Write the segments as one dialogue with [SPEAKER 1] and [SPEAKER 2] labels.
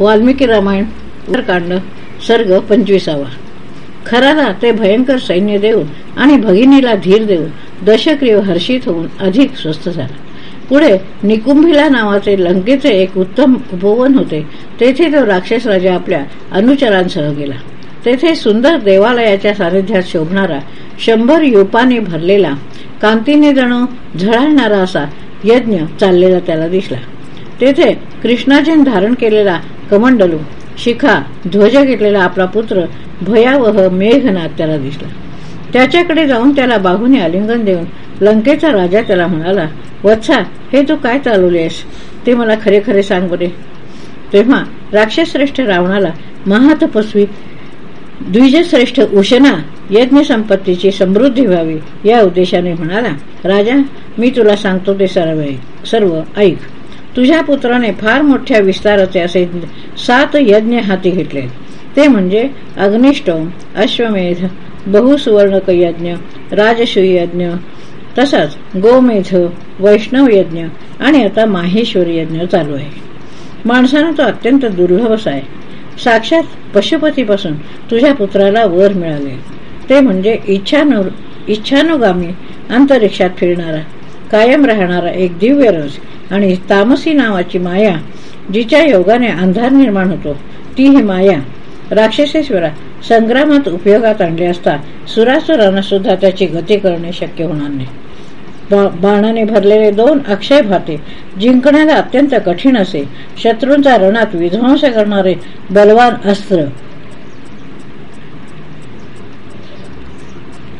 [SPEAKER 1] वाल्मिकी रामायण कांड सर्ग पंचवीसावा. खराला ते भयंकर सैन्य देऊन आणि भगिनीला धीर देऊन दशक्रिय हर्षित होऊन अधिक स्वस्थ झाला. पुढे निकुंभिला नावाचे लंकेचे एक उत्तम उपवन होते. तेथे तो राक्षस राजा आपल्या अनुचरांसह गेला. तेथे सुंदर देवालयाच्या सानिध्यात शोभणारा शंभर युपाने भरलेला कांतीने जणू झळाळणारा असा यज्ञ चाललेला त्याला दिसला. तेथे कृष्णाजीन धारण केलेला कमंडलू शिखा ध्वज घेतलेला आपला पुत्र भयावह मेघनाथ त्याला दिसला. त्याच्याकडे जाऊन त्याला बाहूने आलिंगन देऊन लंकेचा राजा त्याला म्हणाला वत्सा हे तू काय चालवलेस ते मला खरे खरे सांग बरे. तेव्हा राक्षसश्रेष्ठ रावणाला महातपस्वी द्विजश्रेष्ठ उशना यज्ञ संपत्तीची समृद्धी व्हावी या उद्देशाने म्हणाला राजा मी तुला सांगतो ते सर्व सर्व ऐक. तुझ्या पुत्राने फार मोठ्या विस्ताराचे असे सात यज्ञ हाती घेतले. ते म्हणजे अग्निष्टोम अश्वमेध बहुसुवर्णक यज्ञ राजश्री यज्ञ तसाच गोमेध वैष्णव यज्ञ आणि आता माहेश्वरी यज्ञ चालू आहे. माणसानं तो अत्यंत दुर्लभस आहे. साक्षात पशुपतीपासून तुझ्या पुत्राला वर मिळाले. ते म्हणजे इच्छानु इच्छानुगामी अंतरिक्षात फिरणारा कायम राहणारा एक दिव्य रस आणि तामसी नावाची माया जिच्या योगाने अंधार निर्माण होतो ती ही माया. राक्षसेश्वरा संग्रामात उपयोगात आणले असता सुरासुरांना सुद्धा त्याची गती करणे शक्य होणार नाही. बाणाने भरलेले दोन अक्षय भाते जिंकण्याला अत्यंत कठीण असे शत्रूंचा रणात विध्वंस करणारे बलवान अस्त्र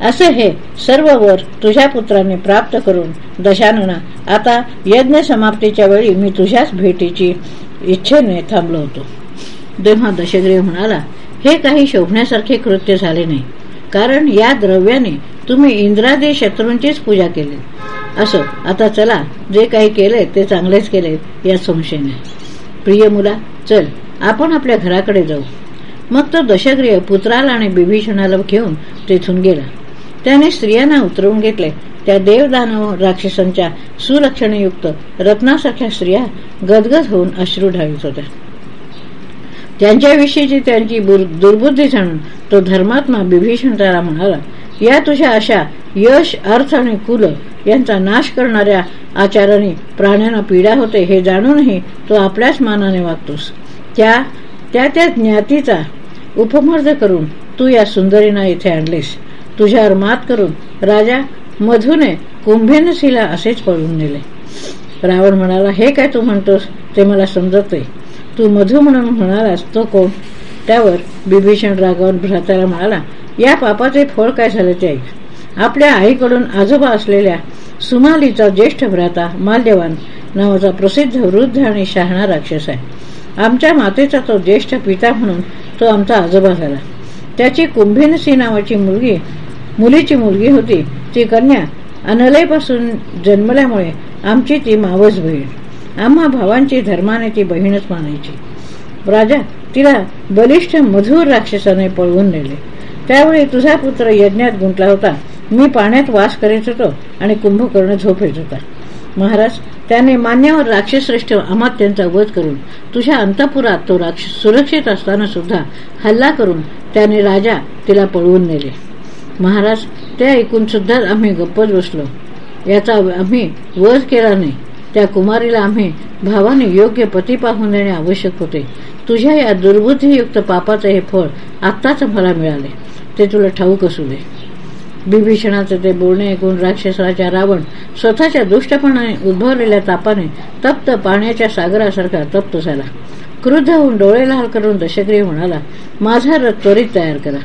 [SPEAKER 1] असे हे सर्व वर तुझ्या पुत्राने प्राप्त करून दशानना आता यज्ञ समाप्तीच्या वेळी मी तुझ्याच भेटीची इच्छेने थांबलो होतो. तेव्हा दशग्रीव म्हणाला हे काही शोभण्यासारखे कृत्य झाले नाही. कारण या द्रव्याने तुम्ही इंद्रादी शत्रूंचीच पूजा केली. असं आता चला जे काही केले ते चांगलेच केले या संशय नाही प्रिय मुला चल आपण आपल्या घराकडे जाऊ. मग तो दशग्रह पुत्राला आणि बिभीषणाला घेऊन तेथून गेला. त्याने स्त्रियांना उतरवून घेतले. त्या देवदानव राक्षसांच्या सुरक्षणयुक्त रत्नासारख्या स्त्रिया गदगद होऊन अश्रू ढाळीत होत्या. त्यांच्याविषयीची त्यांची दुर्बुद्धी जाणून तो धर्मात्मा बिभीषण त्याला म्हणाला या तुझ्या अशा यश अर्थ आणि कुल यांचा नाश करणाऱ्या आचाराने प्राण्यांना पीडा होते हे जाणूनही तो आपल्याच मानाने वागतोस. त्या त्या त्या ज्ञातीचा उपमर्द करून तू या सुंदरीना इथे आणलीस. तुझ्यावर मात करून राजा मधुने कुंभेनसीला असेच पळून नेले. रावण म्हणाला हे काय तू म्हणतोस? ते मला समजतोय. तू मधु म्हणून म्हणालास तो कोण त्यावर बिभीषण रागावून भ्राताला म्हणाला या पापाचे फळ काय झाले ते ऐक. आपल्या आईकडून आजोबा असलेल्या सुमालीचा ज्येष्ठ भ्राता माल्यवान नावाचा प्रसिद्ध वृद्ध आणि शहाणा राक्षस आहे. आमच्या मातेचा तो ज्येष्ठ पिता म्हणून तो आमचा आजोबा झाला. त्याची कुंभिनसी नावाची मुलगी मुलीची मुलगी होती. ती कन्या अनलयपासून जन्मल्यामुळे आमची ती मावस बहीण. आम्हा भावांची धर्माने ती बहीणच मानायची. राजा तिला बलिष्ठ मधुर राक्षसाने पळवून नेले. त्यावेळी तुझा पुत्र यज्ञात गुंतला होता. मी पाण्यात वास करीत होतो आणि कुंभकर्ण झोप येत होता. महाराज त्याने मान्यवर राक्षसश्रेष्ठ अमात्यांचा वध करून तुझ्या अंतपुरात तो राक्षस सुरक्षित असताना सुद्धा हल्ला करून त्याने राजा तिला पळवून नेले. महाराज ते ऐकून सुद्धा आम्ही गप्पच बसलो. याचा आम्ही वध केला नाही. त्या कुमारीला आम्ही भावाने योग्य पती पाहून देणे आवश्यक होते. तुझ्या या दुर्बुद्धीयुक्त पापाचे हे फळ आत्ताच मला मिळाले. ते तुला ठाऊक असू दे. बिभीषणाचे ते बोलणे ऐकून राक्षसाच्या रावण स्वतःच्या दुष्टपणाने उद्भवलेल्या तापाने तप्त पाण्याच्या सागरासारखा तप्त झाला. क्रुद्ध होऊन डोळे लाल करून दशक्रिय म्हणाला माझा रथ त्वरित तयार करा.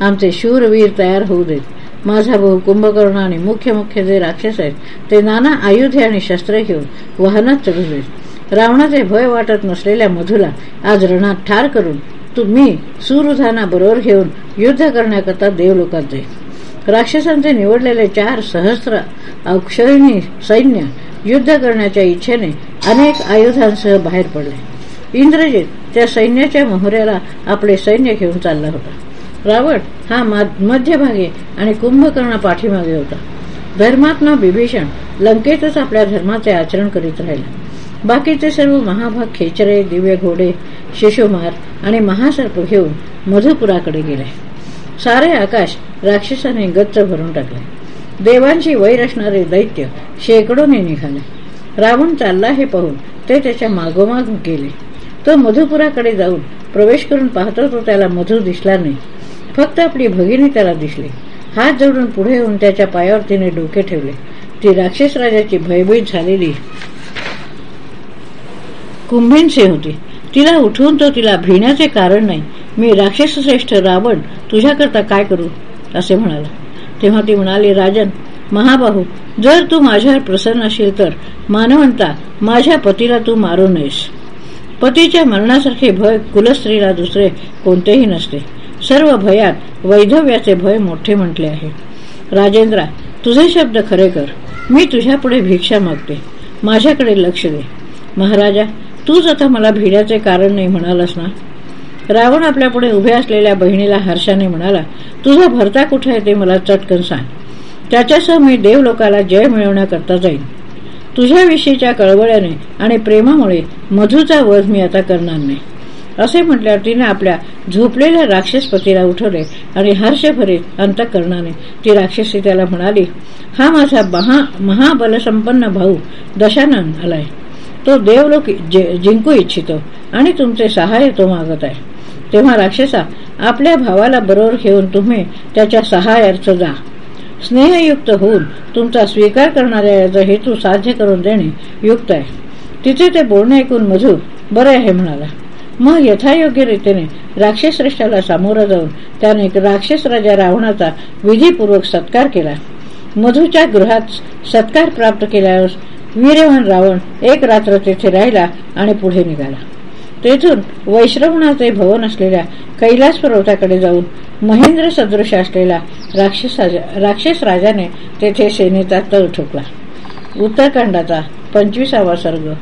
[SPEAKER 1] आमचे शूरवीर तयार होऊ देत. माझा भाऊ कुंभकर्ण आणि मुख्य मुख्य जे राक्षस आहेत ते नाना आयुधे आणि शस्त्रे घेऊन वाहनात चढू देत रावणाचे भय वाटत नसलेल्या मधुला आज रणात ठार करून तुम्ही सुरुधाना बरोबर घेऊन युद्ध करण्याकरता देवलोकात जाईल राक्षसांचे निवडलेले चार सहस्र अक्षरिणी सैन्य युद्ध करण्याच्या इच्छेने अनेक आयुधांसह बाहेर पडले. इंद्रजित त्या सैन्याच्या मोहऱ्याला आपले सैन्य घेऊन चालला होता. रावण हा मध्यभागी आणि कुंभकर्ण पाठीमागे होता. धर्मात्मा बिभीषण लंकेतच आपल्या धर्माचे आचरण करीत राहिला. बाकीचे सर्व महाभाग खेचरे दिव्य घोडे शिशुमार आणि महासर्प घेऊन मधुपुराकडे गेले. सारे आकाश राक्षसाने गच्च भरून टाकले. देवांची वैर असणारे दैत्य शेकडोने निघाले रावण चालला हे पाहून ते त्याच्या मागोमाग गेले. तो मधुपुराकडे जाऊन प्रवेश करून पाहतो तो त्याला मधु दिसला नाही. फक्त आपली भगिनी त्याला दिसली. हात जोडून पुढे येऊन त्याच्या पायावर तिने डोके ठेवले. ती राक्षस राजाची भयभीत झालेली कुंभिनसे होती. तिला उठवून तो तिला भिण्याचे कारण नाही मी राक्षसश्रेष्ठ रावण तुझ्याकरता काय करू? असे म्हणाला. तेव्हा ती म्हणाली राजन महाबाहू जर तू माझ्यावर प्रसन्न असेल तर मानवंता माझ्या पतीला तू मारू नयेस. पतीच्या मरणासारखे भय कुलस्त्रीला दुसरे कोणतेही नसते. सर्व भयात वैधव्याचे भय मोठे म्हटले आहे. राजेंद्रा तुझे शब्द खरे कर. मी तुझ्यापुढे भिक्षा मागते. माझ्याकडे लक्ष दे. महाराजा तूच आता मला भिड्याचे कारण नाही म्हणालास ना? रावण आपल्यापुढे उभे असलेल्या बहिणीला हर्षाने म्हणाला तुझा भरता कुठे आहे ते मला चटकन सांग. त्याच्यासह मी देवलोकाला जय मिळवण्याकरता जाईन. तुझ्याविषयीच्या कळवळ्याने आणि प्रेमामुळे मधूचा वध मी आता करणार नाही. असे म्हटल्यावर तिने आपल्या झोपलेल्या राक्षसपतीला उठवले आणि हर्षभरीत अंतकरणाने ती राक्षसी त्याला म्हणाली हा माझा महा महाबलसंपन्न भाऊ दशानन आलाय. तो देवलोक जिंकू इच्छितो आणि तुमचे सहाय्य तो मागत आहे. तेव्हा राक्षसा आपल्या भावाला बरोबर घेऊन तुम्ही त्याच्या सहाय्यार्थ जा. स्नेहयुक्त होऊन तुमचा स्वीकार करणाऱ्या हेतू साध्य करून देणे युक्त आहे. तिथे ते बोलणे ऐकून मधू बरे आहे म्हणाला. मग यथायोग्य रीतीने राक्षसश्रेष्ठाला सामोरं जाऊन त्याने राक्षस राजा रावणाचा विधीपूर्वक सत्कार केला. मधूच्या गृहात सत्कार प्राप्त केल्यावर वीरवान रावण एक रात्र तेथे राहिला आणि पुढे निघाला. तेथून वैश्रवणाचे भवन असलेल्या कैलास पर्वताकडे जाऊन महेंद्र सदृश असलेला राक्षस राक्षस राजाने तेथे सेनेचा तळ ठोकला. उत्तरकांडाचा पंचवीसावा सर्ग.